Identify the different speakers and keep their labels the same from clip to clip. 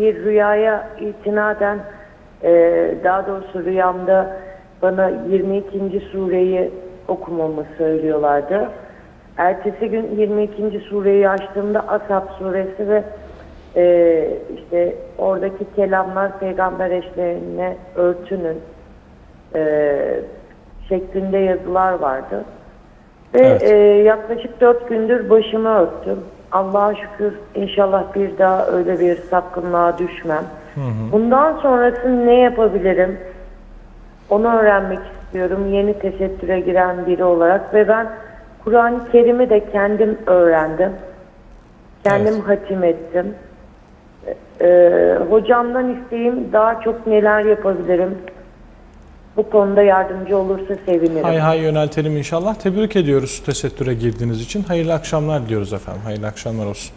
Speaker 1: bir rüyaya itinaden e, daha doğrusu rüyamda bana 22. sureyi okumamı söylüyorlardı. Ertesi gün 22. sureyi açtığımda Ashab suresi ve e, işte oradaki kelamlar peygamber eşlerine örtünün e, şeklinde yazılar vardı. Ve
Speaker 2: Evet.
Speaker 1: e, yaklaşık dört gündür başımı örttüm. Allah'a şükür inşallah bir daha öyle bir sapkınlığa düşmem. Bundan sonrası ne yapabilirim? Onu öğrenmek istiyorum. Yeni tesettüre giren biri olarak ve ben Kur'an-ı Kerim'i de kendim öğrendim. Kendim
Speaker 2: Evet.
Speaker 1: hatim ettim. Ee, hocamdan isteğim daha çok neler yapabilirim? Bu konuda yardımcı olursa sevinirim.
Speaker 2: Hay hay yöneltelim inşallah. Tebrik ediyoruz tesettüre girdiğiniz için. Hayırlı akşamlar diliyoruz efendim. Hayırlı akşamlar olsun.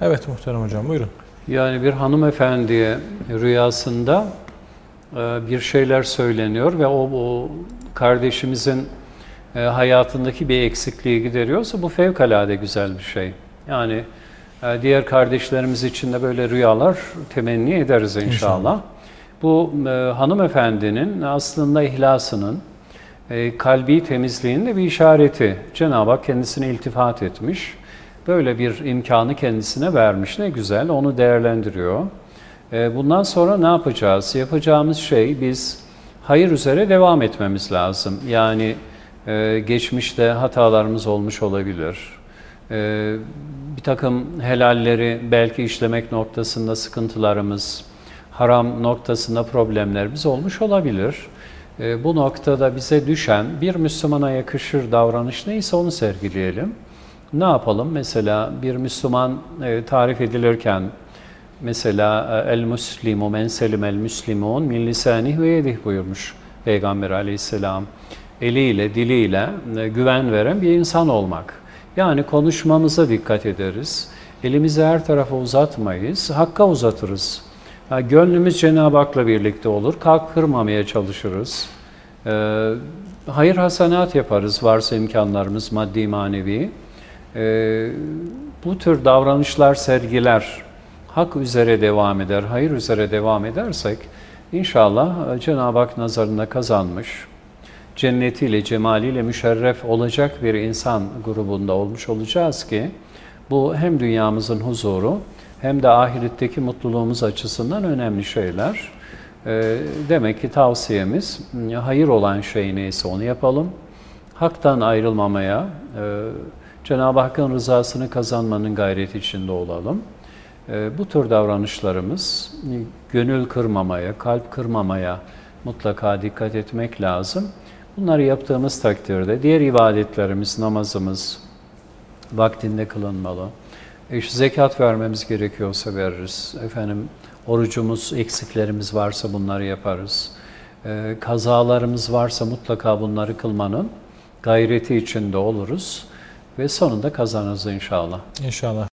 Speaker 2: Evet muhterem hocam buyurun.
Speaker 3: Yani bir hanımefendiye rüyasında e, bir şeyler söyleniyor ve o, o kardeşimizin e, hayatındaki bir eksikliği gideriyorsa bu fevkalade güzel bir şey. Yani e, diğer kardeşlerimiz için de böyle rüyalar temenni ederiz inşallah. Bu e, hanımefendinin aslında ihlasının, e, kalbi temizliğinin de bir işareti. Cenab-ı Hak kendisine iltifat etmiş. Böyle bir imkanı kendisine vermiş. Ne güzel, onu değerlendiriyor. E, bundan sonra ne yapacağız? Yapacağımız şey biz hayır üzere devam etmemiz lazım. Yani e, geçmişte hatalarımız olmuş olabilir. E, bir takım helalleri belki işlemek noktasında sıkıntılarımız, haram noktasında problemlerimiz olmuş olabilir. E, bu noktada bize düşen bir Müslümana yakışır davranış neyse onu sergileyelim. Ne yapalım? Mesela bir Müslüman e, tarif edilirken mesela e, el muslimu men selim el muslimun min lisanih ve yedih buyurmuş Peygamber aleyhisselam. Eliyle, diliyle e, güven veren bir insan olmak. Yani konuşmamıza dikkat ederiz. Elimizi her tarafa uzatmayız, hakka uzatırız. Gönlümüz Cenab-ı Hak'la birlikte olur. Kalk kırmamaya çalışırız. Ee, hayır hasanat yaparız varsa imkanlarımız maddi manevi. Ee, bu tür davranışlar, sergiler hak üzere devam eder, hayır üzere devam edersek inşallah e, Cenab-ı Hak nazarında kazanmış, cennetiyle, cemaliyle müşerref olacak bir insan grubunda olmuş olacağız ki bu hem dünyamızın huzuru hem de ahiretteki mutluluğumuz açısından önemli şeyler. Ee, demek ki tavsiyemiz e, hayır olan şey neyse onu yapalım. Haktan ayrılmamaya, e, Cenab-ı Hakk'ın rızasını kazanmanın gayreti içinde olalım. E, bu tür davranışlarımız e, gönül kırmamaya, kalp kırmamaya mutlaka dikkat etmek lazım. Bunları yaptığımız takdirde diğer ibadetlerimiz, namazımız vaktinde kılınmalı. İşte zekat vermemiz gerekiyorsa veririz. Efendim orucumuz, eksiklerimiz varsa bunları yaparız. E, kazalarımız varsa mutlaka bunları kılmanın gayreti içinde oluruz ve sonunda kazanırız inşallah.
Speaker 2: İnşallah.